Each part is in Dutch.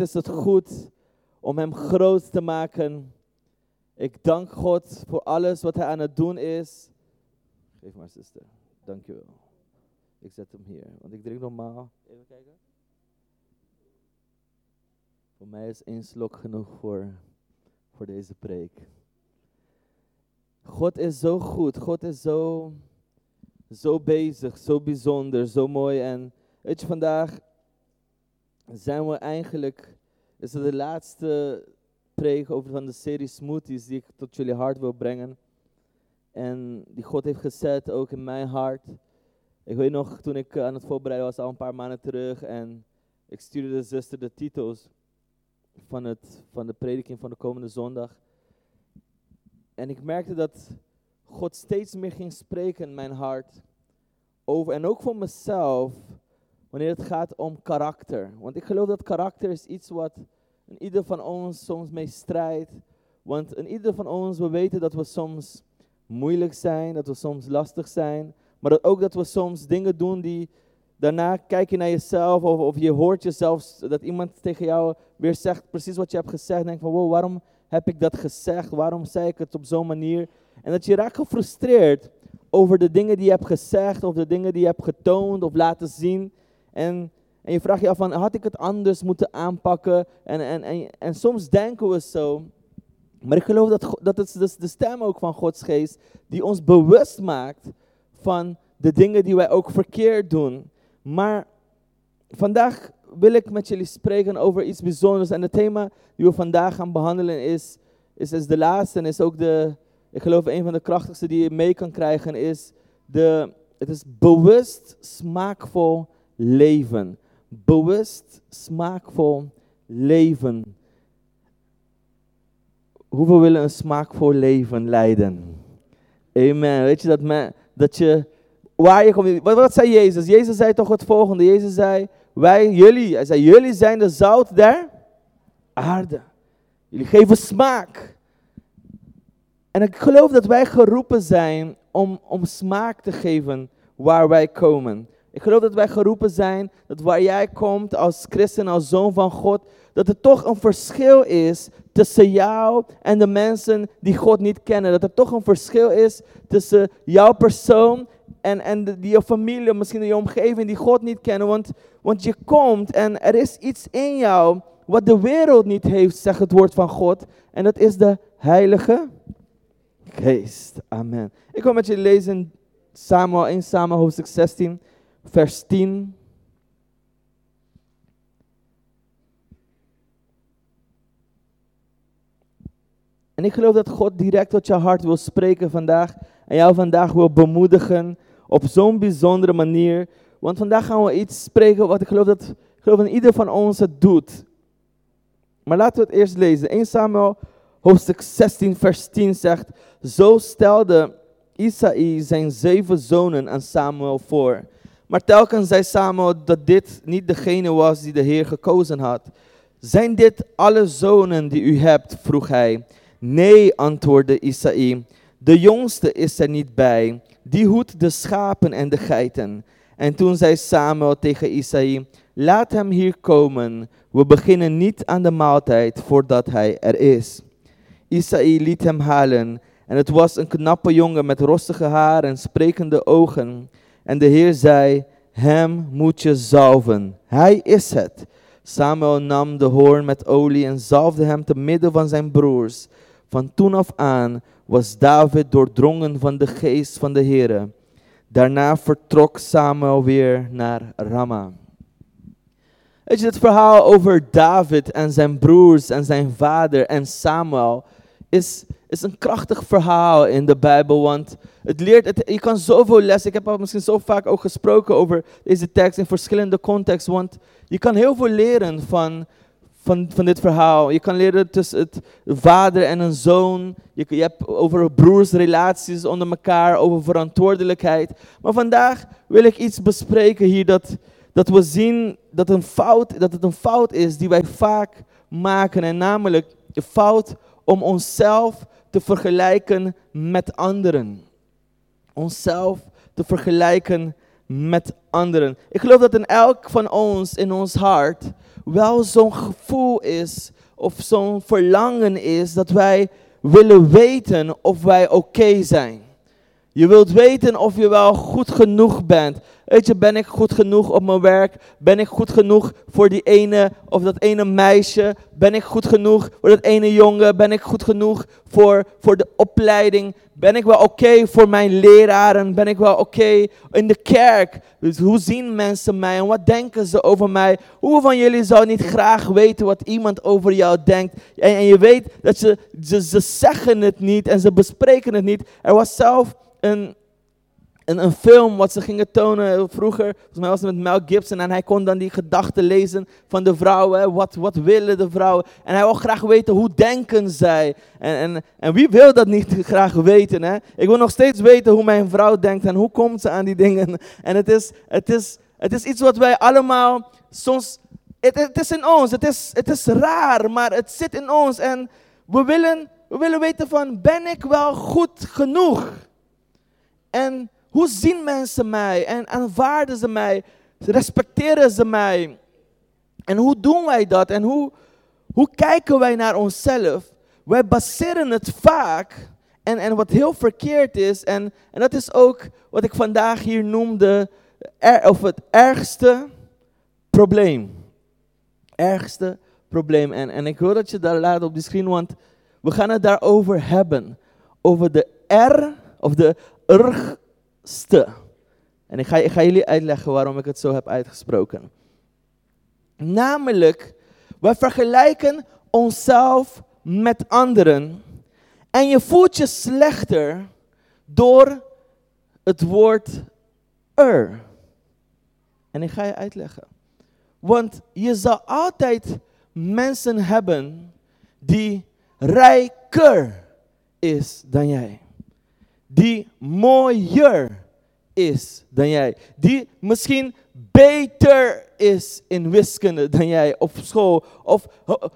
is het goed om Hem groot te maken. Ik dank God voor alles wat Hij aan het doen is. Geef maar, zuster. Dankjewel. Ik zet hem hier, want ik drink normaal. Even kijken. Voor mij is één slok genoeg voor, voor deze preek. God is zo goed. God is zo, zo bezig, zo bijzonder, zo mooi. En weet je, vandaag zijn we eigenlijk, is het de laatste preek over van de serie Smoothies die ik tot jullie hart wil brengen. En die God heeft gezet ook in mijn hart. Ik weet nog, toen ik aan het voorbereiden was, al een paar maanden terug, en ik stuurde de zuster de titels van, het, van de prediking van de komende zondag. En ik merkte dat God steeds meer ging spreken in mijn hart over, en ook voor mezelf, wanneer het gaat om karakter. Want ik geloof dat karakter is iets wat in ieder van ons soms mee strijdt. Want in ieder van ons, we weten dat we soms moeilijk zijn, dat we soms lastig zijn. Maar dat ook dat we soms dingen doen die daarna kijk je naar jezelf of, of je hoort jezelf dat iemand tegen jou weer zegt precies wat je hebt gezegd. En denk van wow, waarom heb ik dat gezegd? Waarom zei ik het op zo'n manier? En dat je raakt gefrustreerd over de dingen die je hebt gezegd of de dingen die je hebt getoond of laten zien. En, en je vraagt je af van, had ik het anders moeten aanpakken? En, en, en, soms denken we zo. Maar ik geloof dat, dat het is de stem ook van Gods geest die ons bewust maakt van de dingen die wij ook verkeerd doen. Maar vandaag wil ik met jullie spreken over iets bijzonders. En het thema die we vandaag gaan behandelen is, is, is de laatste en is ook de, ik geloof een van de krachtigste die je mee kan krijgen, is de, het is bewust smaakvol leven. Bewust smaakvol leven. Hoeveel willen een smaakvol leven leiden? Amen. Weet je dat, men, dat je, waar je komt, wat, wat zei Jezus? Jezus zei toch het volgende. Jezus zei, wij, jullie, hij zei, jullie zijn de zout der aarde. Jullie geven smaak. En ik geloof dat wij geroepen zijn om, om smaak te geven waar wij komen. Ik geloof dat wij geroepen zijn dat waar jij komt als christen, als zoon van God, dat er toch een verschil is tussen jou en de mensen die God niet kennen. Dat er toch een verschil is tussen jouw persoon en, en de, je familie, misschien je omgeving die God niet kennen. Want, want je komt en er is iets in jou wat de wereld niet heeft, zegt het woord van God. En dat is de Heilige Geest. Amen. Ik wil met je lezen Samuel 1 Samuel hoofdstuk 16, vers 10. En ik geloof dat God direct tot je hart wil spreken vandaag. En jou vandaag wil bemoedigen op zo'n bijzondere manier. Want vandaag gaan we iets spreken wat ik geloof dat, geloof dat ieder van ons het doet. Maar laten we het eerst lezen. 1 Samuel hoofdstuk 16 vers 10 zegt. Zo stelde Isaïe zijn zeven zonen aan Samuel voor. Maar telkens zei Samuel dat dit niet degene was die de Heer gekozen had. Zijn dit alle zonen die u hebt? vroeg hij. Nee, antwoordde Isaïe. De jongste is er niet bij. Die hoedt de schapen en de geiten. En toen zei Samuel tegen Isaïe: Laat hem hier komen. We beginnen niet aan de maaltijd voordat hij er is. Isaïe liet hem halen. En het was een knappe jongen met rossige haar en sprekende ogen. En de Heer zei: Hem moet je zalven. Hij is het. Samuel nam de hoorn met olie en zalfde hem te midden van zijn broers. Van toen af aan was David doordrongen van de geest van de Heer. Daarna vertrok Samuel weer naar Ramah. Weet je, het verhaal over David en zijn broers en zijn vader en Samuel is, is een krachtig verhaal in de Bijbel, want het leert, het, je kan zoveel lessen. Ik heb al misschien zo vaak ook gesproken over deze tekst in verschillende contexten, want je kan heel veel leren van, van, van dit verhaal. Je kan leren tussen het vader en een zoon. Je, je hebt over broersrelaties onder elkaar, over verantwoordelijkheid. Maar vandaag wil ik iets bespreken hier dat, dat we zien dat, een fout, dat het een fout is die wij vaak maken. En namelijk de fout om onszelf te vergelijken met anderen. Onszelf te vergelijken met anderen. Ik geloof dat in elk van ons, in ons hart, wel zo'n gevoel is of zo'n verlangen is dat wij willen weten of wij oké zijn. Je wilt weten of je wel goed genoeg bent. Weet je, ben ik goed genoeg op mijn werk? Ben ik goed genoeg voor die ene of dat ene meisje? Ben ik goed genoeg voor dat ene jongen? Ben ik goed genoeg voor, voor de opleiding? Ben ik wel oké voor mijn leraren? Ben ik wel oké in de kerk? Dus hoe zien mensen mij en wat denken ze over mij? Hoe van jullie zou niet graag weten wat iemand over jou denkt? En, en je weet dat ze, ze, ze zeggen het niet en ze bespreken het niet. Er was zelf een, een, een film wat ze gingen tonen vroeger. Volgens mij was het met Mel Gibson. En hij kon dan die gedachten lezen van de vrouwen. Wat, wat willen de vrouwen? En hij wil graag weten hoe denken zij. En, en, en wie wil dat niet graag weten? Hè? Ik wil nog steeds weten hoe mijn vrouw denkt en hoe komt ze aan die dingen. En het is, het is, het is iets wat wij allemaal soms. Het, het is in ons. Het is, het is raar, maar het zit in ons. En we willen, we willen weten van, ben ik wel goed genoeg? En hoe zien mensen mij? En aanvaarden ze mij? Respecteren ze mij? En hoe doen wij dat? En hoe, hoe kijken wij naar onszelf? Wij baseren het vaak, en, en wat heel verkeerd is, en, en dat is ook wat ik vandaag hier noemde, of het ergste probleem. Ergste probleem. En, en ik wil dat je daar laat op de screen, want we gaan het daarover hebben. Over de R, of de ergste. En ik ga, ik ga jullie uitleggen waarom ik het zo heb uitgesproken. Namelijk, we vergelijken onszelf met anderen. En je voelt je slechter door het woord er. En ik ga je uitleggen. Want je zal altijd mensen hebben die rijker is dan jij die mooier is dan jij. Die misschien beter is in wiskunde dan jij op school. Of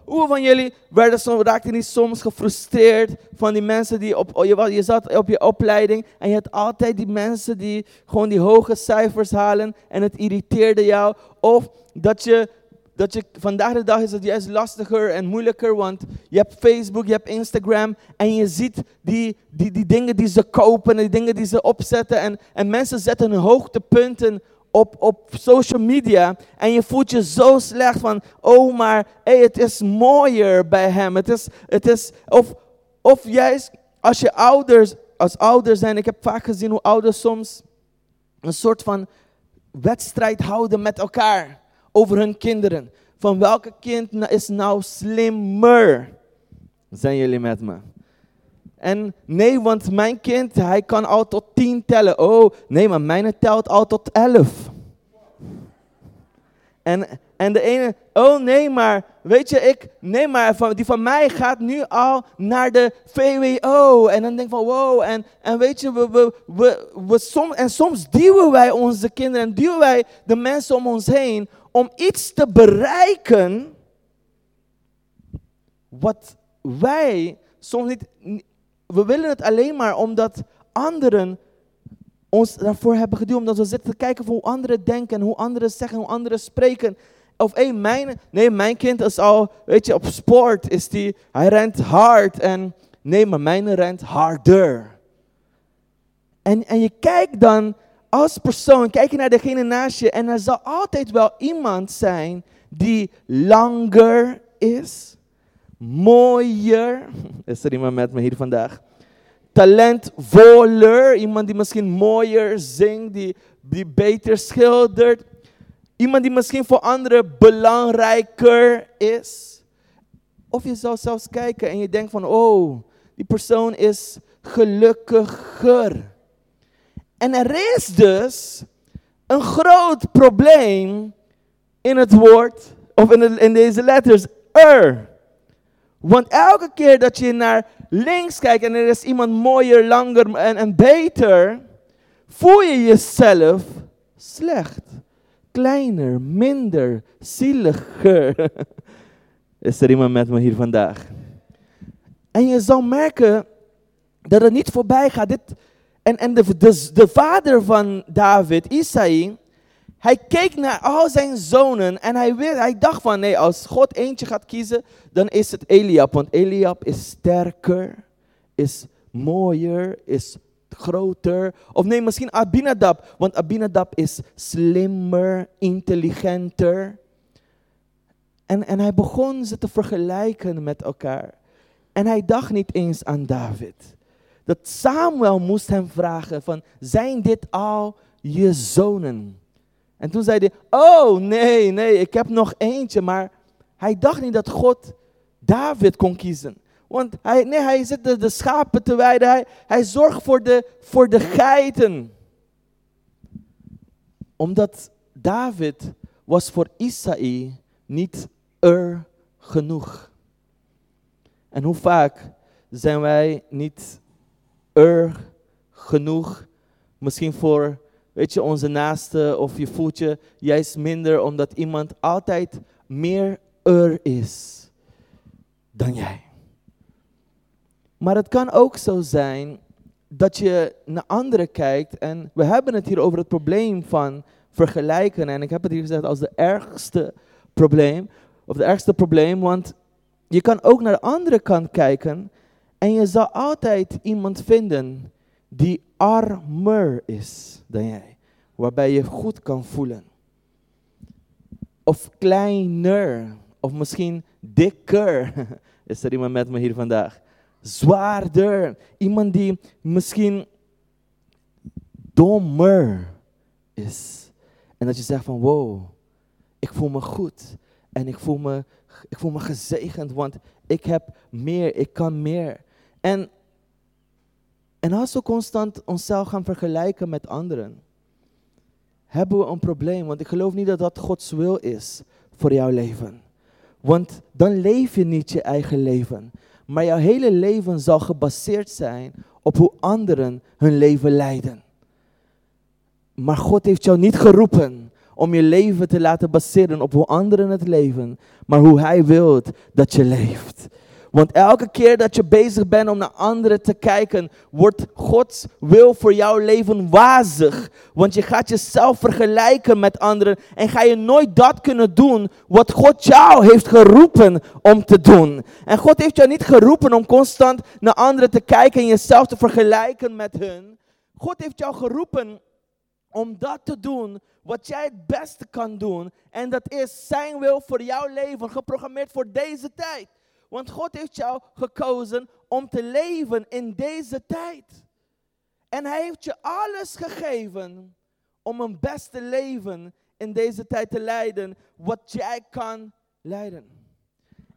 hoe van jullie werden soms, raakten niet soms gefrustreerd van die mensen die op, je, je zat op je opleiding en je had altijd die mensen die gewoon die hoge cijfers halen en het irriteerde jou. Of dat je dat je vandaag de dag is het juist lastiger en moeilijker, want je hebt Facebook, je hebt Instagram en je ziet die, die, die dingen die ze kopen, die dingen die ze opzetten en, en mensen zetten hun hoogtepunten op, op social media en je voelt je zo slecht van, oh maar hey, het is mooier bij hem. Het is, het is, of, of juist als je ouders, als ouders zijn, ik heb vaak gezien hoe ouders soms een soort van wedstrijd houden met elkaar over hun kinderen. Van welke kind is nou slimmer? Zijn jullie met me? En nee, want mijn kind, hij kan al tot tien tellen. Oh, nee, maar mijn telt al tot elf. En, en de ene, oh nee, maar weet je, ik, nee, maar die van mij gaat nu al naar de VWO. En dan denk ik van wow, en, en weet je, we, we, we, we som, en soms duwen wij onze kinderen en duwen wij de mensen om ons heen om iets te bereiken wat wij soms niet. We willen het alleen maar omdat anderen ons daarvoor hebben geduwd. Omdat we zitten te kijken hoe anderen denken, hoe anderen zeggen, hoe anderen spreken. Of hey, mijn, nee, mijn kind is al, weet je, op sport is die, hij rent hard. En nee, maar mijn rent harder. En, en je kijkt dan als persoon kijk je naar degene naast je en er zal altijd wel iemand zijn die langer is, mooier. Is er iemand met me hier vandaag? Talentvoller, iemand die misschien mooier zingt, die, die beter schildert. Iemand die misschien voor anderen belangrijker is. Of je zou zelfs kijken en je denkt van, oh, die persoon is gelukkiger. En er is dus een groot probleem in het woord, of in, in deze letters, er. Want elke keer dat je naar links kijkt en er is iemand mooier, langer en, en beter, voel je jezelf slecht. Kleiner, minder, zieliger. Is er iemand met me hier vandaag? En je zal merken dat het niet voorbij gaat. Dit, En, en de, de, de vader van David, Isaï, hij keek naar al zijn zonen en hij, hij dacht van nee, als God eentje gaat kiezen, dan is het Eliab. Want Eliab is sterker, is mooier, is groter. Of nee, misschien Abinadab, want Abinadab is slimmer, intelligenter. En, en hij begon ze te vergelijken met elkaar. En hij dacht niet eens aan David. Dat Samuel moest hem vragen van, zijn dit al je zonen? En toen zei hij, oh nee, nee, ik heb nog eentje. Maar hij dacht niet dat God David kon kiezen. Want hij, nee, hij zit de, de schapen te weiden. Hij, hij zorgt voor de, voor de geiten. Omdat David was voor Isaïe niet er genoeg. En hoe vaak zijn wij niet er genoeg? Misschien voor, weet je, onze naaste of je voelt je juist minder omdat iemand altijd meer er is dan jij. Maar het kan ook zo zijn dat je naar anderen kijkt en we hebben het hier over het probleem van vergelijken en ik heb het hier gezegd als de ergste probleem, of de ergste probleem, want je kan ook naar de andere kant kijken en je zal altijd iemand vinden die armer is dan jij, waarbij je goed kan voelen. Of kleiner, of misschien dikker. Is er iemand met me hier vandaag? Zwaarder. Iemand die misschien dommer is. En dat je zegt van wow, ik voel me goed. En ik voel me, ik voel me gezegend, want ik heb meer, ik kan meer. En, als we constant onszelf gaan vergelijken met anderen, hebben we een probleem. Want ik geloof niet dat dat Gods wil is voor jouw leven. Want dan leef je niet je eigen leven. Maar jouw hele leven zal gebaseerd zijn op hoe anderen hun leven leiden. Maar God heeft jou niet geroepen om je leven te laten baseren op hoe anderen het leven, maar hoe Hij wil dat je leeft. Want elke keer dat je bezig bent om naar anderen te kijken, wordt Gods wil voor jouw leven wazig. Want je gaat jezelf vergelijken met anderen en ga je nooit dat kunnen doen wat God jou heeft geroepen om te doen. En God heeft jou niet geroepen om constant naar anderen te kijken en jezelf te vergelijken met hun. God heeft jou geroepen om dat te doen wat jij het beste kan doen. En dat is zijn wil voor jouw leven, geprogrammeerd voor deze tijd. Want God heeft jou gekozen om te leven in deze tijd. En Hij heeft je alles gegeven om een beste leven in deze tijd te leiden, wat jij kan leiden.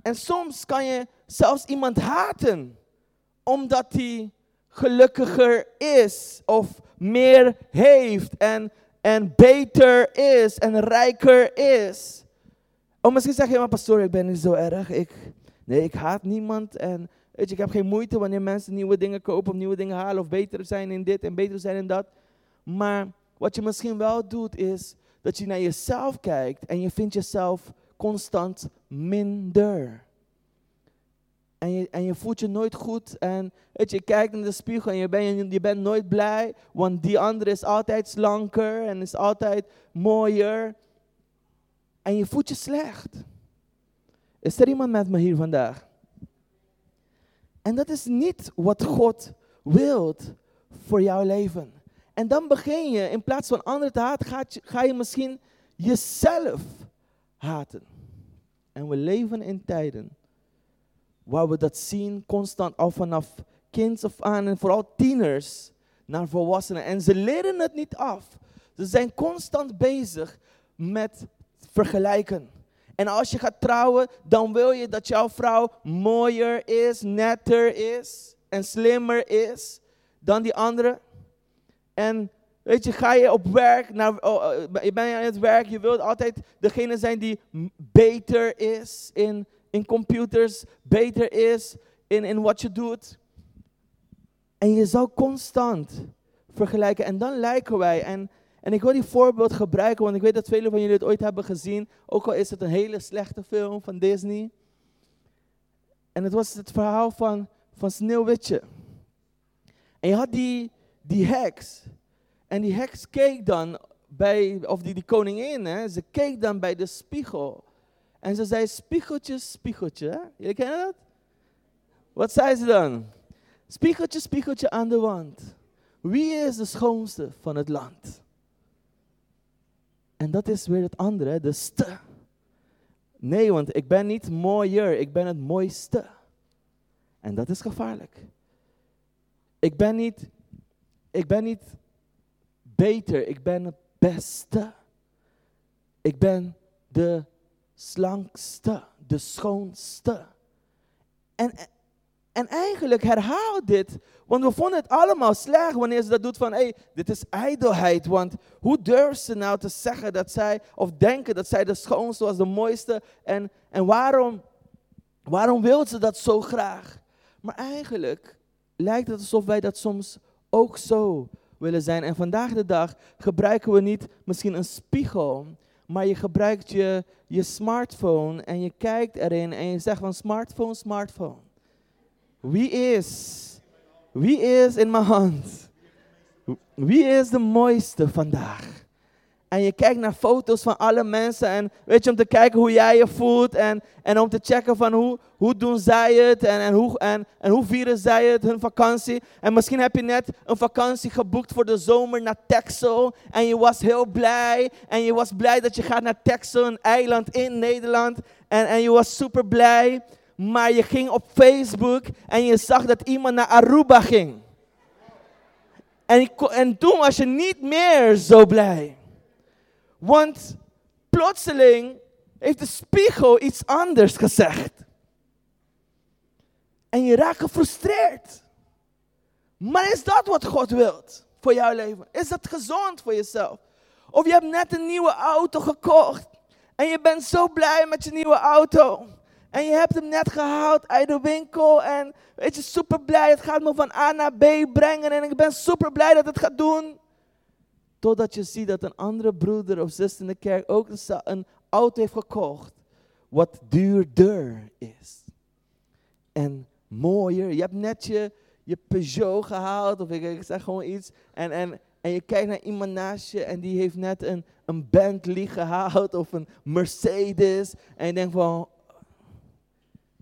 En soms kan je zelfs iemand haten, omdat hij gelukkiger is of meer heeft en, en beter is en rijker is. Of misschien zeg je, maar pastoor, ik ben niet zo erg. Ik, Nee, ik haat niemand en weet je, ik heb geen moeite wanneer mensen nieuwe dingen kopen of nieuwe dingen halen of beter zijn in dit en beter zijn in dat. Maar wat je misschien wel doet is dat je naar jezelf kijkt en je vindt jezelf constant minder. En je, en je voelt je nooit goed. En weet je, je kijkt in de spiegel en je, bent je bent nooit blij. Want die andere is altijd slanker en is altijd mooier. En je voelt je slecht. Is er iemand met me hier vandaag? En dat is niet wat God wilt voor jouw leven. En dan begin je, in plaats van anderen te haten, ga je misschien jezelf haten. En we leven in tijden waar we dat zien constant al vanaf kinds of aan en vooral tieners naar volwassenen. En ze leren het niet af. Ze zijn constant bezig met vergelijken. En als je gaat trouwen, dan wil je dat jouw vrouw mooier is, netter is en slimmer is dan die andere. En weet je, ga je op werk, oh, eh, je bent aan het werk, je wilt altijd degene zijn die beter is in, in computers, beter is in, in wat je doet. En je zou constant vergelijken. En dan lijken wij. En en ik wil die voorbeeld gebruiken, want ik weet dat velen van jullie het ooit hebben gezien. Ook al is het een hele slechte film van Disney. En het was het verhaal van, van Sneeuwwitje. En je had die, die heks. En die heks keek dan bij, of die, die koningin, hè, ze keek dan bij de spiegel. En ze zei, spiegeltje, spiegeltje. Jullie kennen dat? Wat zei ze dan? Spiegeltje, spiegeltje aan de wand. Wie is de schoonste van het land? En dat is weer het andere, de ste. Nee, want ik ben niet mooier, ik ben het mooiste. En dat is gevaarlijk. Ik ben niet, ik ben niet beter, ik ben het beste. Ik ben de slankste, de schoonste. En, en eigenlijk herhaal dit, want we vonden het allemaal slecht wanneer ze dat doet van, hé, hey, dit is ijdelheid. Want hoe durft ze nou te zeggen dat zij, of denken dat zij de schoonste was, de mooiste. En, en waarom, waarom wil ze dat zo graag? Maar eigenlijk lijkt het alsof wij dat soms ook zo willen zijn. En vandaag de dag gebruiken we niet misschien een spiegel, maar je gebruikt je, je smartphone en je kijkt erin en je zegt van smartphone, smartphone. Wie is? Wie is in mijn hand? Wie is de mooiste vandaag? En je kijkt naar foto's van alle mensen. En weet je, om te kijken hoe jij je voelt. En, en om te checken van hoe, hoe doen zij het. En, en, hoe, en, en hoe vieren zij het, hun vakantie. En misschien heb je net een vakantie geboekt voor de zomer naar Texel. En je was heel blij. En je was blij dat je gaat naar Texel, een eiland in Nederland. En, en je was super blij. Maar je ging op Facebook en je zag dat iemand naar Aruba ging. En, en toen was je niet meer zo blij. Want plotseling heeft de spiegel iets anders gezegd. En je raakt gefrustreerd. Maar is dat wat God wilt voor jouw leven? Is dat gezond voor jezelf? Of je hebt net een nieuwe auto gekocht. En je bent zo blij met je nieuwe auto. En je hebt hem net gehaald uit de winkel. En weet je, super blij. Het gaat me van A naar B brengen. En ik ben super blij dat het gaat doen. Totdat je ziet dat een andere broeder of zus in de kerk ook een auto heeft gekocht. Wat duurder is. En mooier. Je hebt net je, je Peugeot gehaald. Of ik, zeg gewoon iets. En, en, en je kijkt naar iemand naast je. En die heeft net een, een Bentley gehaald. Of een Mercedes. En je denkt van.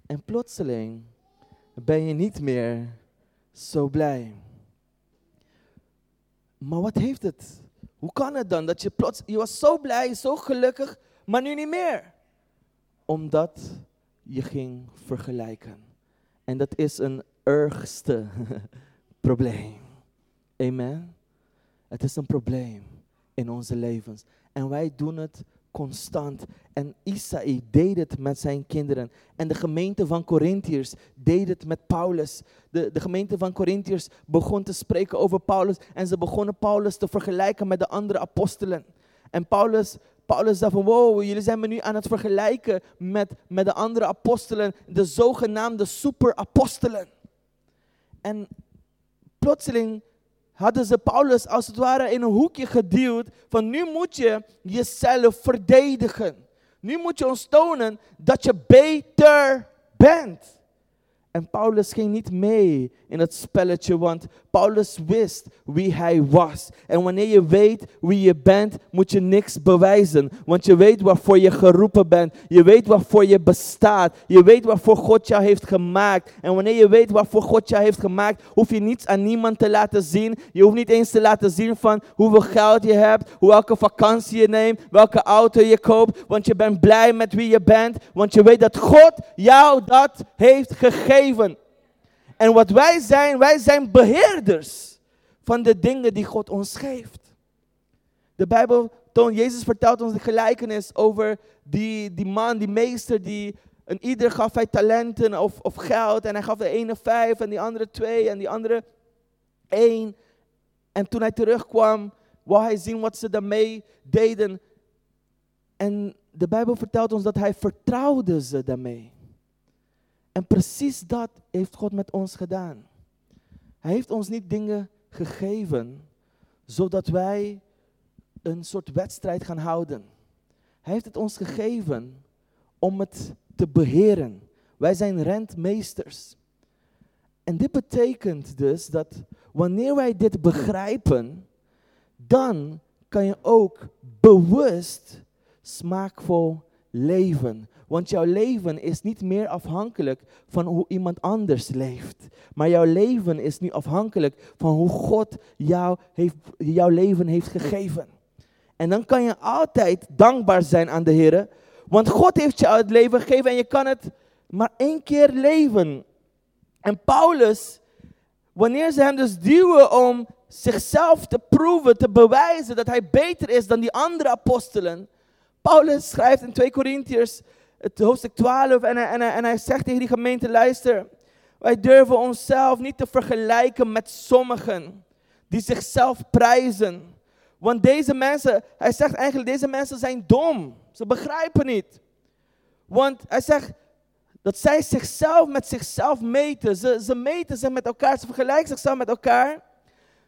En plotseling ben je niet meer zo blij. Maar wat heeft het hoe kan het dan dat je plots, je was zo blij, zo gelukkig, maar nu niet meer? Omdat je ging vergelijken. En dat is een ergste probleem. Amen. Het is een probleem in onze levens. En wij doen het constant. En Isaïe deed het met zijn kinderen. En de gemeente van Corinthiërs deed het met Paulus. De, de gemeente van Corinthiërs begon te spreken over Paulus. En ze begonnen Paulus te vergelijken met de andere apostelen. En Paulus, Paulus zei van, wow, jullie zijn me nu aan het vergelijken met, met de andere apostelen. De zogenaamde superapostelen. En plotseling hadden ze Paulus als het ware in een hoekje geduwd van nu moet je jezelf verdedigen. Nu moet je ons tonen dat je beter bent. En Paulus ging niet mee in het spelletje, want Paulus wist wie hij was. En wanneer je weet wie je bent, moet je niks bewijzen. Want je weet waarvoor je geroepen bent. Je weet waarvoor je bestaat. Je weet waarvoor God jou heeft gemaakt. En wanneer je weet waarvoor God jou heeft gemaakt, hoef je niets aan niemand te laten zien. Je hoeft niet eens te laten zien van hoeveel geld je hebt, welke vakantie je neemt, welke auto je koopt. Want je bent blij met wie je bent. Want je weet dat God jou dat heeft gegeven. En wat wij zijn, wij zijn beheerders van de dingen die God ons geeft. De Bijbel toont, Jezus vertelt ons de gelijkenis over die, die man, die meester, die een ieder gaf hij talenten of, of geld. En hij gaf de ene vijf en die andere twee en die andere één. En toen hij terugkwam, wou hij zien wat ze daarmee deden. En de Bijbel vertelt ons dat hij vertrouwde ze daarmee. En precies dat heeft God met ons gedaan. Hij heeft ons niet dingen gegeven zodat wij een soort wedstrijd gaan houden. Hij heeft het ons gegeven om het te beheren. Wij zijn rentmeesters. En dit betekent dus dat wanneer wij dit begrijpen, dan kan je ook bewust smaakvol leven. Want jouw leven is niet meer afhankelijk van hoe iemand anders leeft. Maar jouw leven is nu afhankelijk van hoe God jou heeft, jouw leven heeft gegeven. En dan kan je altijd dankbaar zijn aan de Heer. Want God heeft jou het leven gegeven en je kan het maar één keer leven. En Paulus, wanneer ze hem dus duwen om zichzelf te proeven, te bewijzen dat hij beter is dan die andere apostelen. Paulus schrijft in 2 Korintiërs het hoofdstuk 12 en en, en hij zegt tegen die gemeente, luister, wij durven onszelf niet te vergelijken met sommigen die zichzelf prijzen. Want deze mensen, hij zegt eigenlijk, deze mensen zijn dom. Ze begrijpen niet. Want hij zegt dat zij zichzelf met zichzelf meten. Ze, ze meten zich met elkaar, ze vergelijken zichzelf met elkaar.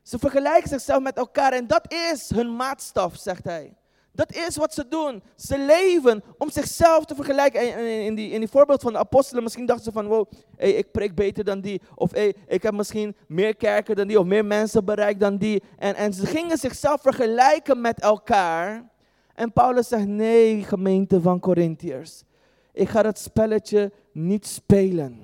Ze vergelijken zichzelf met elkaar en dat is hun maatstaf, zegt hij. Dat is wat ze doen. Ze leven om zichzelf te vergelijken. En in die, in die voorbeeld van de apostelen, misschien dachten ze van, wow, hey, ik preek beter dan die. Of hey, ik heb misschien meer kerken dan die, of meer mensen bereikt dan die. En, en ze gingen zichzelf vergelijken met elkaar. En Paulus zegt, nee, gemeente van Corinthiërs. Ik ga dat spelletje niet spelen.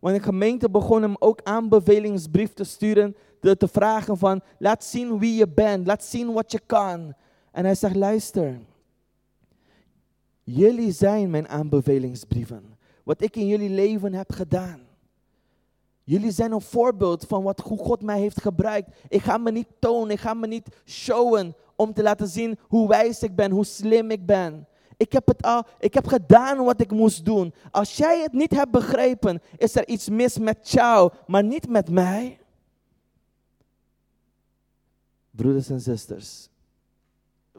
Want de gemeente begon hem ook aanbevelingsbrief te sturen, te, te vragen van, laat zien wie je bent, laat zien wat je kan. En hij zegt, luister, jullie zijn mijn aanbevelingsbrieven. Wat ik in jullie leven heb gedaan. Jullie zijn een voorbeeld van wat hoe God mij heeft gebruikt. Ik ga me niet tonen, ik ga me niet showen om te laten zien hoe wijs ik ben, hoe slim ik ben. Ik heb het al, ik heb gedaan wat ik moest doen. Als jij het niet hebt begrepen, is er iets mis met jou, maar niet met mij. Broeders en zusters,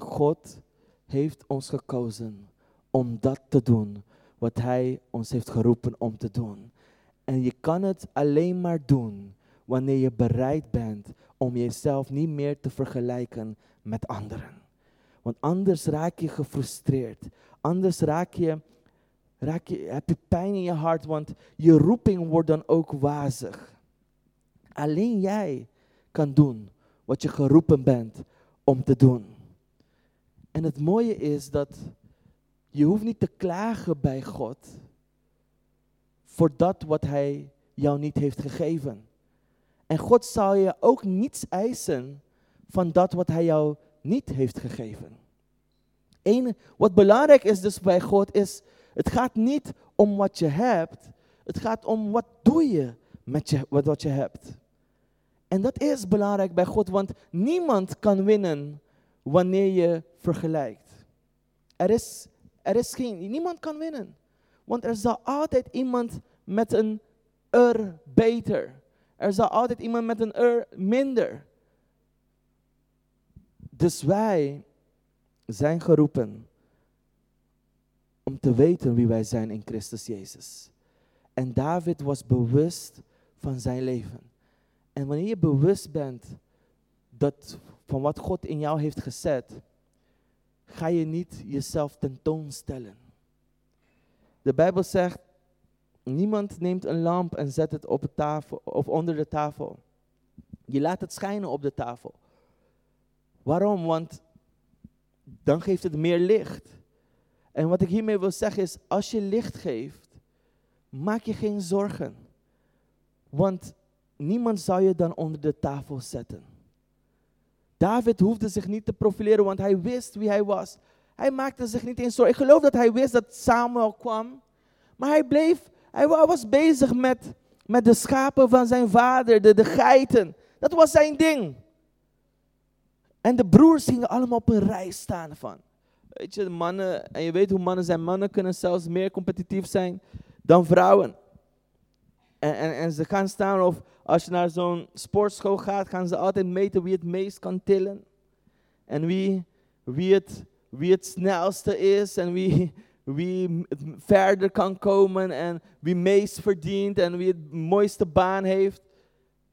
God heeft ons gekozen om dat te doen wat Hij ons heeft geroepen om te doen. En je kan het alleen maar doen wanneer je bereid bent om jezelf niet meer te vergelijken met anderen. Want anders raak je gefrustreerd. Anders raak je, raak je, heb je pijn in je hart, want je roeping wordt dan ook wazig. Alleen jij kan doen wat je geroepen bent om te doen. En het mooie is dat je hoeft niet te klagen bij God voor dat wat Hij jou niet heeft gegeven. En God zal je ook niets eisen van dat wat Hij jou niet heeft gegeven. Eén, wat belangrijk is dus bij God is, het gaat niet om wat je hebt, het gaat om wat doe je met je, wat, wat je hebt. En dat is belangrijk bij God, want niemand kan winnen wanneer je vergelijkt. Er is, er is geen, niemand kan winnen. Want er zal altijd iemand met een er beter. Er zal altijd iemand met een er minder. Dus wij zijn geroepen om te weten wie wij zijn in Christus Jezus. En David was bewust van zijn leven. En wanneer je bewust bent dat van wat God in jou heeft gezet, ga je niet jezelf tentoonstellen. De Bijbel zegt, niemand neemt een lamp en zet het op de tafel of onder de tafel. Je laat het schijnen op de tafel. Waarom? Want dan geeft het meer licht. En wat ik hiermee wil zeggen is, als je licht geeft, maak je geen zorgen. Want niemand zal je dan onder de tafel zetten. David hoefde zich niet te profileren, want hij wist wie hij was. Hij maakte zich niet eens zorgen. Ik geloof dat hij wist dat Samuel kwam. Maar hij bleef, hij was bezig met, met de schapen van zijn vader, de, de geiten. Dat was zijn ding. En de broers gingen allemaal op een rij staan van. Weet je, de mannen, en je weet hoe mannen zijn. Mannen kunnen zelfs meer competitief zijn dan vrouwen. En, en, en ze gaan staan, of als je naar zo'n sportschool gaat, gaan ze altijd meten wie het meest kan tillen. En wie, wie, het, wie het snelste is en wie, wie het verder kan komen en wie meest verdient en wie het mooiste baan heeft.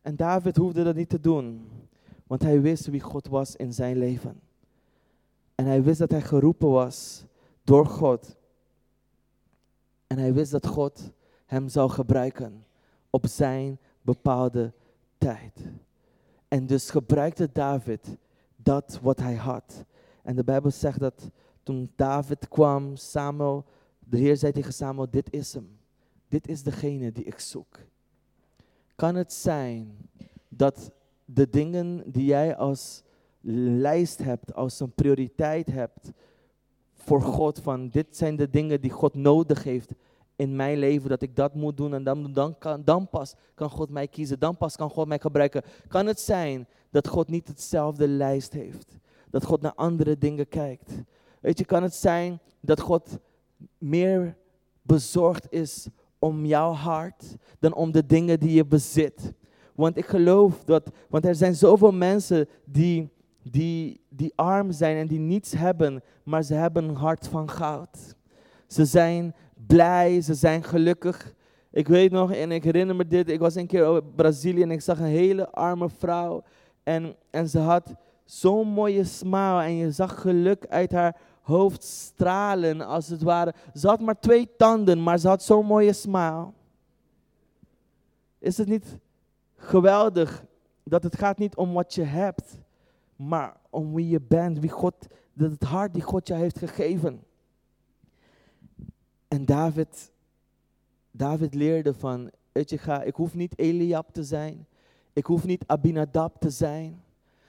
En David hoefde dat niet te doen, want hij wist wie God was in zijn leven. En hij wist dat hij geroepen was door God. En hij wist dat God hem zou gebruiken op zijn bepaalde tijd. En dus gebruikte David dat wat hij had. En de Bijbel zegt dat toen David kwam, Samuel, de Heer zei tegen Samuel, dit is hem. Dit is degene die ik zoek. Kan het zijn dat de dingen die jij als lijst hebt, als een prioriteit hebt voor God, van dit zijn de dingen die God nodig heeft in mijn leven, dat ik dat moet doen en dan, dan, kan, dan pas kan God mij kiezen, dan pas kan God mij gebruiken. Kan het zijn dat God niet hetzelfde lijst heeft? Dat God naar andere dingen kijkt? Weet je, kan het zijn dat God meer bezorgd is om jouw hart dan om de dingen die je bezit? Want ik geloof dat, want er zijn zoveel mensen die, die, die arm zijn en die niets hebben, maar ze hebben een hart van goud. Ze zijn blij, ze zijn gelukkig. Ik weet nog, en ik herinner me dit, ik was een keer in Brazilië en ik zag een hele arme vrouw. En, en ze had zo'n mooie smile en je zag geluk uit haar hoofd stralen, als het ware. Ze had maar twee tanden, maar ze had zo'n mooie smile. Is het niet geweldig dat het gaat niet om wat je hebt, maar om wie je bent, wie God, dat het hart die God jou heeft gegeven. En David, David leerde van, ik hoef niet Eliab te zijn. Ik hoef niet Abinadab te zijn.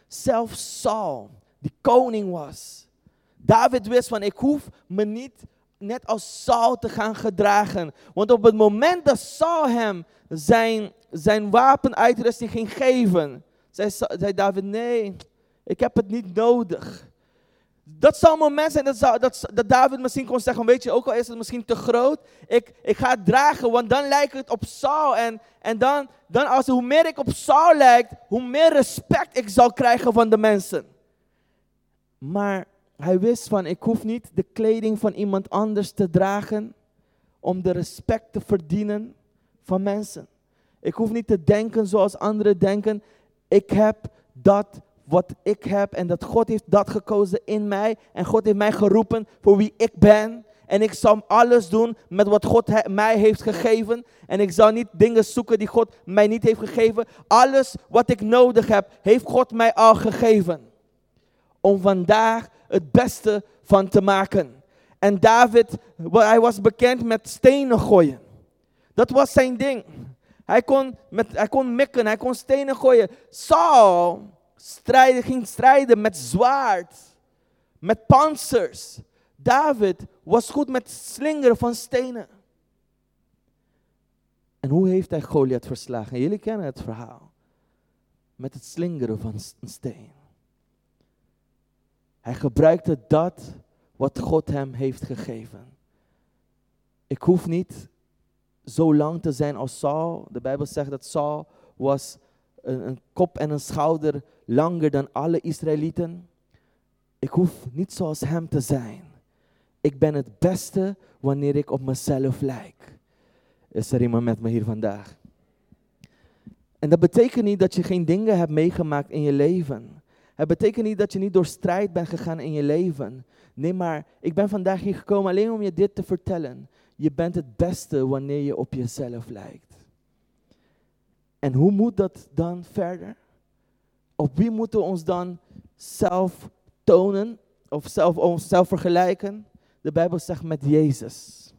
Zelfs Saul, die koning was. David wist van, ik hoef me niet net als Saul te gaan gedragen. Want op het moment dat Saul hem zijn, zijn wapenuitrusting ging geven, zei David, nee, ik heb het niet nodig. Dat zou een moment zijn dat, zou, dat, dat David misschien kon zeggen, weet je, ook al is het misschien te groot, ik, ik ga het dragen, want dan lijkt het op Saul. En, en dan, dan als, hoe meer ik op Saul lijkt, hoe meer respect ik zal krijgen van de mensen. Maar hij wist van, ik hoef niet de kleding van iemand anders te dragen om de respect te verdienen van mensen. Ik hoef niet te denken zoals anderen denken. Ik heb dat wat ik heb en dat God heeft dat gekozen in mij. En God heeft mij geroepen voor wie ik ben. En ik zal alles doen met wat God mij heeft gegeven. En ik zal niet dingen zoeken die God mij niet heeft gegeven. Alles wat ik nodig heb, heeft God mij al gegeven. Om vandaag het beste van te maken. En David, hij was bekend met stenen gooien. Dat was zijn ding. Hij kon, met, hij kon mikken, hij kon stenen gooien. Saul strijden, ging strijden met zwaard, met panzers. David was goed met slingeren van stenen. En hoe heeft hij Goliath verslagen? Jullie kennen het verhaal. Met het slingeren van een steen. Hij gebruikte dat wat God hem heeft gegeven. Ik hoef niet zo lang te zijn als Saul. De Bijbel zegt dat Saul was een, een kop en een schouder langer dan alle Israëlieten. Ik hoef niet zoals hem te zijn. Ik ben het beste wanneer ik op mezelf lijk. Is er iemand met me hier vandaag? En dat betekent niet dat je geen dingen hebt meegemaakt in je leven. Het betekent niet dat je niet door strijd bent gegaan in je leven. Nee, maar ik ben vandaag hier gekomen alleen om je dit te vertellen. Je bent het beste wanneer je op jezelf lijkt. En hoe moet dat dan verder? Op wie moeten we ons dan zelf tonen of zelf, onszelf vergelijken? De Bijbel zegt met Jezus.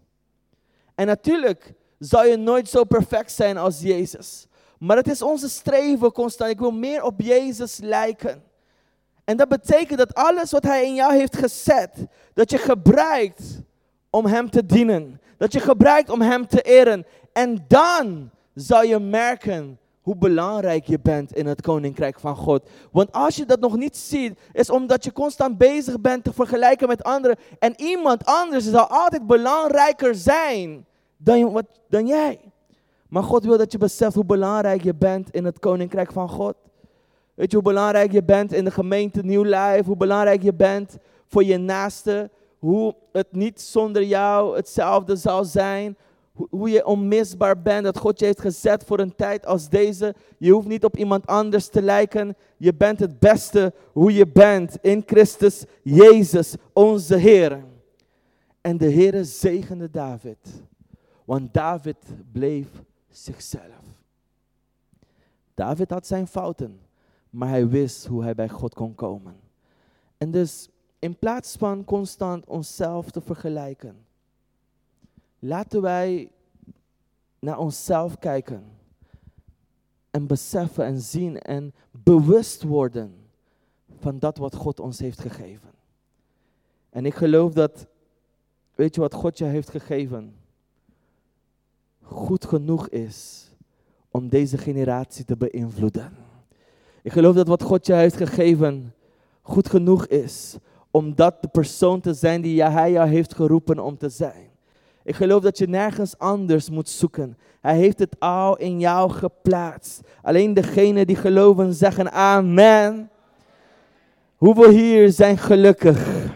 En natuurlijk zal je nooit zo perfect zijn als Jezus. Maar het is onze streven constant. Ik wil meer op Jezus lijken. En dat betekent dat alles wat Hij in jou heeft gezet, dat je gebruikt om Hem te dienen. Dat je gebruikt om Hem te eren. En dan zal je merken hoe belangrijk je bent in het koninkrijk van God. Want als je dat nog niet ziet, is omdat je constant bezig bent te vergelijken met anderen. En iemand anders zal altijd belangrijker zijn dan, wat, dan jij. Maar God wil dat je beseft hoe belangrijk je bent in het koninkrijk van God. Weet je hoe belangrijk je bent in de gemeente Nieuw Life, hoe belangrijk je bent voor je naaste, hoe het niet zonder jou hetzelfde zal zijn, hoe je onmisbaar bent, dat God je heeft gezet voor een tijd als deze. Je hoeft niet op iemand anders te lijken. Je bent het beste hoe je bent in Christus Jezus, onze Heer. En de Heer zegende David, want David bleef zichzelf. David had zijn fouten, maar hij wist hoe hij bij God kon komen. En dus in plaats van constant onszelf te vergelijken, laten wij naar onszelf kijken en beseffen en zien en bewust worden van dat wat God ons heeft gegeven. En ik geloof dat, weet je wat God je heeft gegeven, goed genoeg is om deze generatie te beïnvloeden. Ik geloof dat wat God je heeft gegeven goed genoeg is om dat de persoon te zijn die hij jou heeft geroepen om te zijn. Ik geloof dat je nergens anders moet zoeken. Hij heeft het al in jou geplaatst. Alleen degenen die geloven zeggen amen. Hoeveel hier zijn gelukkig?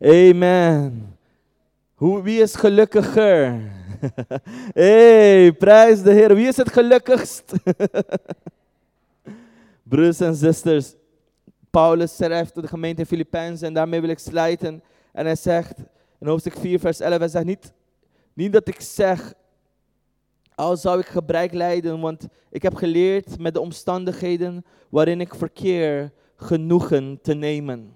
Amen. Wie is gelukkiger? hey, prijs de Heer. Wie is het gelukkigst? Broers en zusters, Paulus schrijft de gemeente Filipijns en daarmee wil ik sluiten. En hij zegt in hoofdstuk 4, vers 11, hij zegt niet, niet dat ik zeg, al zou ik gebrek lijden, want ik heb geleerd met de omstandigheden waarin ik verkeer genoegen te nemen.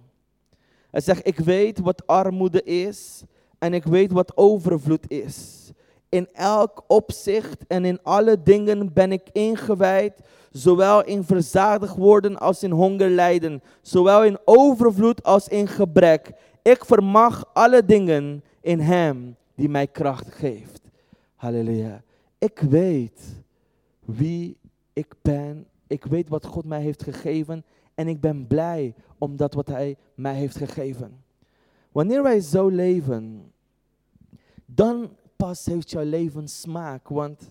Hij zegt, ik weet wat armoede is en ik weet wat overvloed is. In elk opzicht en in alle dingen ben ik ingewijd, zowel in verzadigd worden als in honger lijden, zowel in overvloed als in gebrek. Ik vermag alle dingen in Hem die mij kracht geeft. Halleluja. Ik weet wie ik ben. Ik weet wat God mij heeft gegeven. En ik ben blij om dat wat Hij mij heeft gegeven. Wanneer wij zo leven, dan pas heeft jouw leven smaak. Want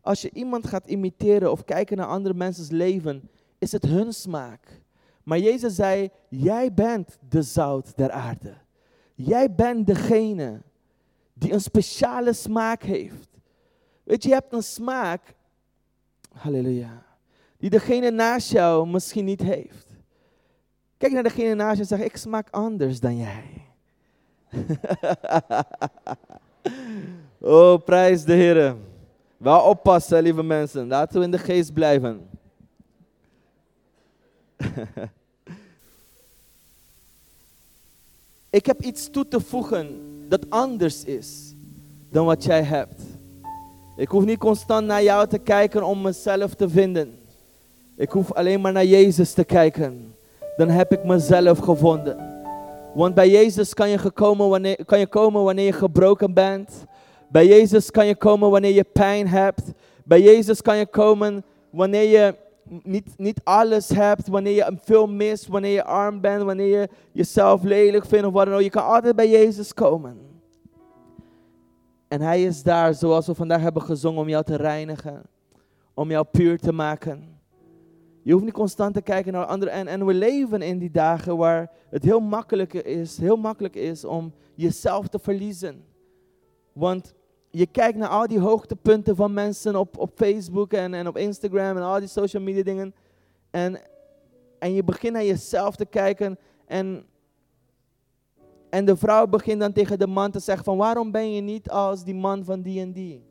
als je iemand gaat imiteren of kijken naar andere mensen's leven, is het hun smaak. Maar Jezus zei, jij bent de zout der aarde. Jij bent degene die een speciale smaak heeft. Weet je, je hebt een smaak, halleluja, die degene naast jou misschien niet heeft. Kijk naar degene naast je en zeg, ik smaak anders dan jij. oh, prijs de Heer. Wel oppassen, lieve mensen. Laten we in de geest blijven. ik heb iets toe te voegen dat anders is dan wat jij hebt. Ik hoef niet constant naar jou te kijken om mezelf te vinden. Ik hoef alleen maar naar Jezus te kijken. Dan heb ik mezelf gevonden. Want bij Jezus kan je, gekomen wanneer, kan je komen wanneer je gebroken bent. Bij Jezus kan je komen wanneer je pijn hebt. Bij Jezus kan je komen wanneer je niet, niet alles hebt, wanneer je veel mist, wanneer je arm bent, wanneer je jezelf lelijk vindt of wat dan ook. Je kan altijd bij Jezus komen. En Hij is daar, zoals we vandaag hebben gezongen, om jou te reinigen, om jou puur te maken. Je hoeft niet constant te kijken naar anderen. En, en we leven in die dagen waar het heel makkelijk is, heel makkelijk is om jezelf te verliezen. Want je kijkt naar al die hoogtepunten van mensen op, op Facebook en, en op Instagram en al die social media dingen. En, en je begint naar jezelf te kijken. En, en de vrouw begint dan tegen de man te zeggen van waarom ben je niet als die man van die en die?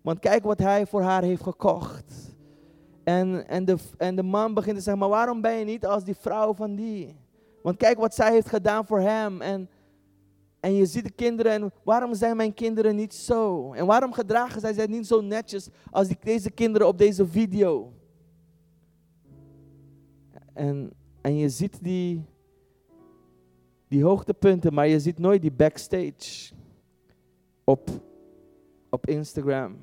Want kijk wat hij voor haar heeft gekocht. En, en, de, en de man begint te zeggen, maar waarom ben je niet als die vrouw van die? Want kijk wat zij heeft gedaan voor hem. En, en je ziet de kinderen en waarom zijn mijn kinderen niet zo? En waarom gedragen zij zich niet zo netjes als die, deze kinderen op deze video? En, en je ziet die, die hoogtepunten, maar je ziet nooit die backstage op, op Instagram,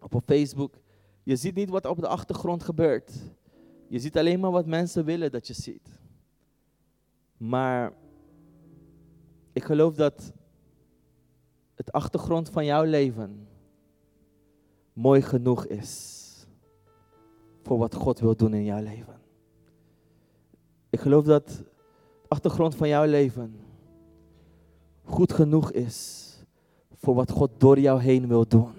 op, op Facebook. Je ziet niet wat op de achtergrond gebeurt. Je ziet alleen maar wat mensen willen dat je ziet. Maar ik geloof dat het achtergrond van jouw leven mooi genoeg is voor wat God wil doen in jouw leven. Ik geloof dat het achtergrond van jouw leven goed genoeg is voor wat God door jou heen wil doen.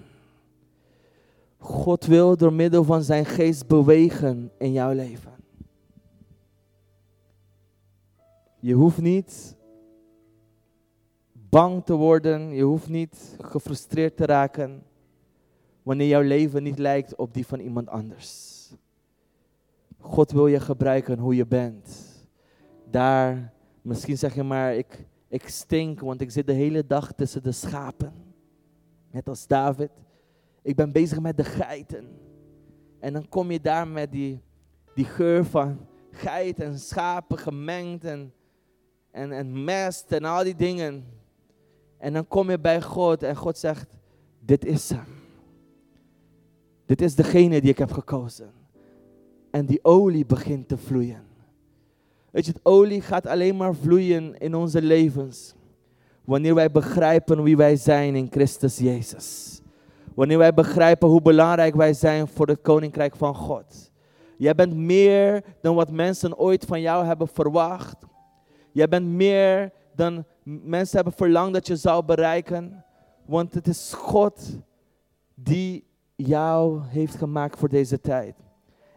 God wil door middel van zijn geest bewegen in jouw leven. Je hoeft niet bang te worden, je hoeft niet gefrustreerd te raken. wanneer jouw leven niet lijkt op die van iemand anders. God wil je gebruiken hoe je bent. Daar, misschien zeg je maar, ik, ik stink, want ik zit de hele dag tussen de schapen. Net als David. Ik ben bezig met de geiten. En dan kom je daar met die, die geur van geit en schapen gemengd en, en, en mest en al die dingen. En dan kom je bij God en God zegt, dit is hem. Dit is degene die ik heb gekozen. En die olie begint te vloeien. Weet je, het olie gaat alleen maar vloeien in onze levens. Wanneer wij begrijpen wie wij zijn in Christus Jezus. Wanneer wij begrijpen hoe belangrijk wij zijn voor het koninkrijk van God. Jij bent meer dan wat mensen ooit van jou hebben verwacht. Jij bent meer dan mensen hebben verlangd dat je zou bereiken. Want het is God die jou heeft gemaakt voor deze tijd.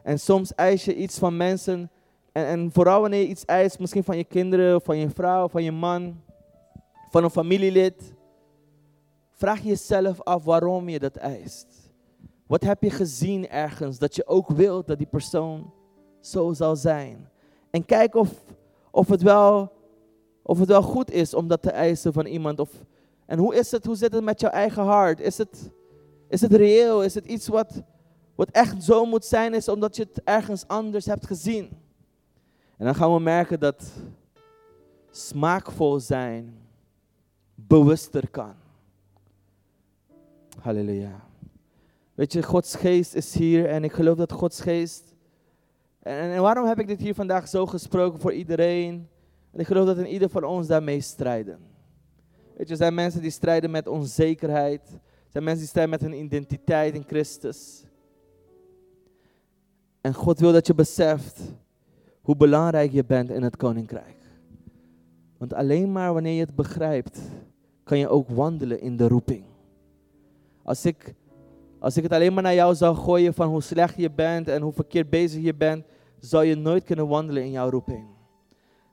En soms eis je iets van mensen. En, en vooral wanneer je iets eist, misschien van je kinderen, van je vrouw, van je man, van een familielid. Vraag jezelf af waarom je dat eist. Wat heb je gezien ergens dat je ook wilt dat die persoon zo zal zijn? En kijk of, of, het wel, of het wel goed is om dat te eisen van iemand. Of, en hoe is het, hoe zit het met jouw eigen hart? Is het, is het reëel? Is het iets wat, wat echt zo moet zijn, is omdat je het ergens anders hebt gezien? En dan gaan we merken dat smaakvol zijn bewuster kan. Halleluja. Weet je, Gods geest is hier en ik geloof dat Gods geest. En, en waarom heb ik dit hier vandaag zo gesproken voor iedereen? En ik geloof dat in ieder van ons daarmee strijden. Weet je, er zijn mensen die strijden met onzekerheid. Er zijn mensen die strijden met hun identiteit in Christus. En God wil dat je beseft hoe belangrijk je bent in het koninkrijk. Want alleen maar wanneer je het begrijpt, kan je ook wandelen in de roeping. Als ik, als ik het alleen maar naar jou zou gooien van hoe slecht je bent en hoe verkeerd bezig je bent, zou je nooit kunnen wandelen in jouw roeping.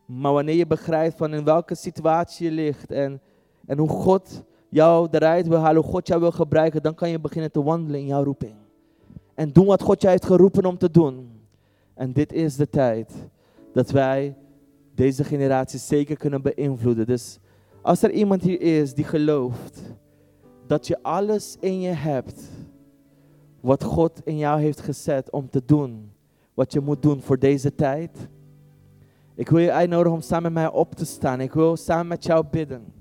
Maar wanneer je begrijpt van in welke situatie je ligt en, en hoe God jou eruit wil halen, hoe God jou wil gebruiken, dan kan je beginnen te wandelen in jouw roeping. En doen wat God jou heeft geroepen om te doen. En dit is de tijd dat wij deze generatie zeker kunnen beïnvloeden. Dus als er iemand hier is die gelooft dat je alles in je hebt wat God in jou heeft gezet om te doen, wat je moet doen voor deze tijd. Ik wil je uitnodigen om samen met mij op te staan. Ik wil samen met jou bidden.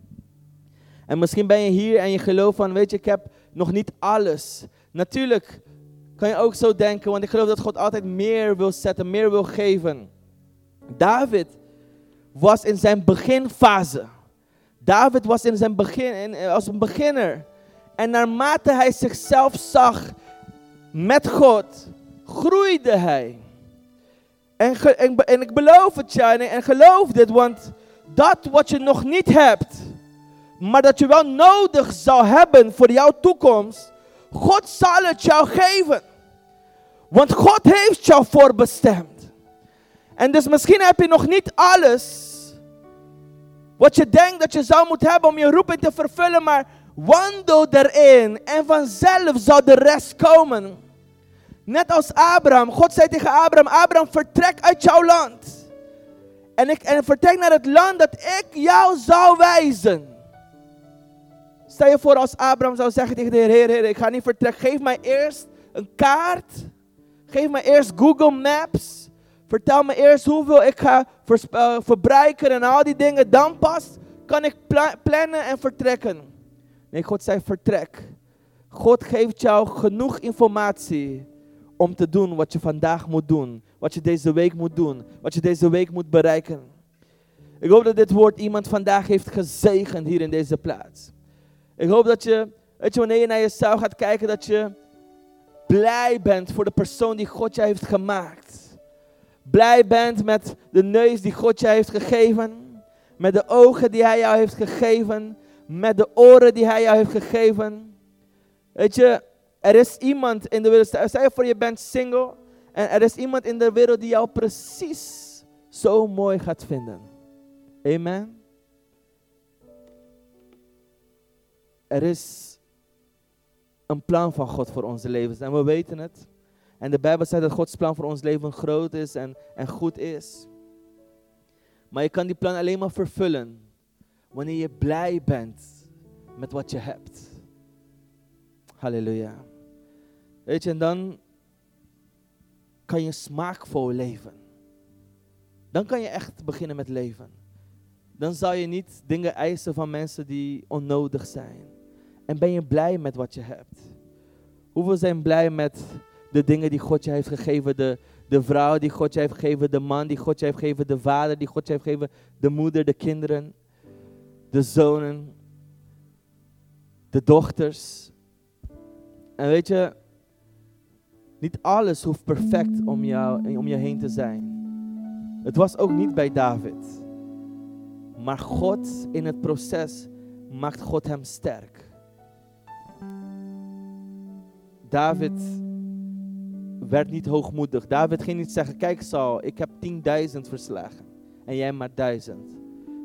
En misschien ben je hier en je gelooft van, weet je, ik heb nog niet alles. Natuurlijk kan je ook zo denken, want ik geloof dat God altijd meer wil zetten, meer wil geven. David was in zijn beginfase. David was in zijn begin, als een beginner. En naarmate hij zichzelf zag met God, groeide hij. En, en, ik beloof het en, en geloof dit, want dat wat je nog niet hebt, maar dat je wel nodig zou hebben voor jouw toekomst, God zal het jou geven. Want God heeft jou voorbestemd. En dus misschien heb je nog niet alles wat je denkt dat je zou moeten hebben om je roeping te vervullen, maar wandel erin en vanzelf zal de rest komen. Net als Abraham. God zei tegen Abraham, Abraham vertrek uit jouw land. En, ik, en vertrek naar het land dat ik jou zou wijzen. Stel je voor als Abraham zou zeggen tegen de Heer, Heer, Heer, ik ga niet vertrekken. Geef mij eerst een kaart. Geef mij eerst Google Maps. Vertel me eerst hoeveel ik ga uh, verbruiken en al die dingen. Dan pas kan ik plannen en vertrekken. Nee, God zei vertrek. God geeft jou genoeg informatie om te doen wat je vandaag moet doen. Wat je deze week moet doen. Wat je deze week moet bereiken. Ik hoop dat dit woord iemand vandaag heeft gezegend hier in deze plaats. Ik hoop dat je, dat je wanneer je naar jezelf gaat kijken, dat je blij bent voor de persoon die God je heeft gemaakt. Blij bent met de neus die God je heeft gegeven. Met de ogen die Hij jou heeft gegeven. Met de oren die Hij jou heeft gegeven. Weet je, er is iemand in de wereld, stel je voor je bent single. En er is iemand in de wereld die jou precies zo mooi gaat vinden. Amen. Er is een plan van God voor onze levens. En we weten het. En de Bijbel zegt dat Gods plan voor ons leven groot is en, en goed is. Maar je kan die plan alleen maar vervullen wanneer je blij bent met wat je hebt. Halleluja. Weet je, en dan kan je smaakvol leven. Dan kan je echt beginnen met leven. Dan zal je niet dingen eisen van mensen die onnodig zijn. En ben je blij met wat je hebt. Hoeveel zijn blij met de dingen die God je heeft gegeven? De, de vrouw die God je heeft gegeven, de man die God je heeft gegeven, de vader die God je heeft gegeven, de moeder, de kinderen, de zonen, de dochters. En weet je, niet alles hoeft perfect om, jou, om je heen te zijn. Het was ook niet bij David. Maar God in het proces maakt God hem sterk. David werd niet hoogmoedig. David ging niet zeggen, kijk Saul, ik heb 10.000 verslagen en jij maar duizend.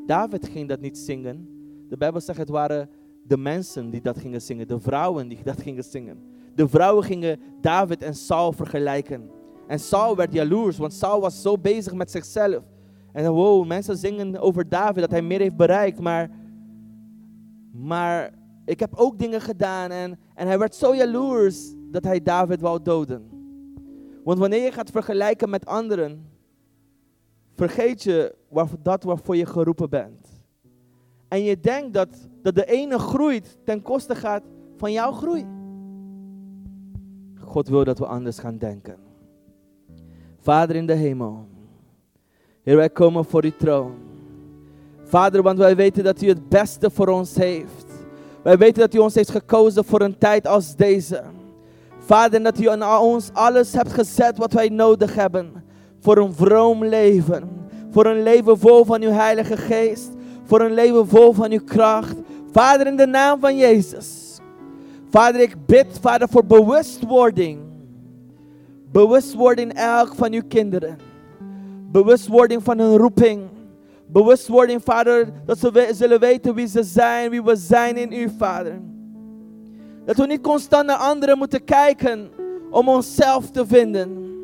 David ging dat niet zingen. De Bijbel zegt het waren de mensen die dat gingen zingen, de vrouwen die dat gingen zingen. De vrouwen gingen David en Saul vergelijken. En Saul werd jaloers, want Saul was zo bezig met zichzelf. En wow, mensen zingen over David dat hij meer heeft bereikt, maar, maar ik heb ook dingen gedaan en, en hij werd zo jaloers dat hij David wou doden. Want wanneer je gaat vergelijken met anderen, vergeet je dat waarvoor je geroepen bent. En je denkt dat, dat de ene groeit ten koste gaat van jouw groei. God wil dat we anders gaan denken. Vader in de hemel. Heer, wij komen voor uw troon. Vader, want wij weten dat u het beste voor ons heeft. Wij weten dat u ons heeft gekozen voor een tijd als deze. Vader, dat u aan ons alles hebt gezet wat wij nodig hebben. Voor een vroom leven. Voor een leven vol van uw Heilige Geest. Voor een leven vol van uw kracht. Vader, in de naam van Jezus. Vader, ik bid, Vader, voor bewustwording. Bewustwording elk van uw kinderen. Bewustwording van hun roeping. Bewustwording, Vader, dat ze zullen weten wie ze zijn, wie we zijn in u, Vader. Dat we niet constant naar anderen moeten kijken om onszelf te vinden.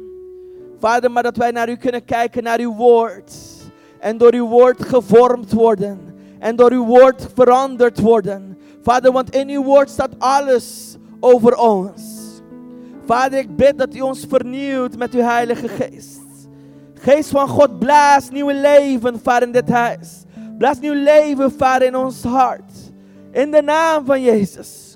Vader, maar dat wij naar u kunnen kijken, naar uw woord. En door uw woord gevormd worden. En door uw woord veranderd worden. Vader, want in uw woord staat alles over ons. Vader, ik bid dat u ons vernieuwt met uw Heilige Geest. Geest van God, blaas nieuw leven, Vader, in dit huis. Blaas nieuw leven, Vader, in ons hart. In de naam van Jezus.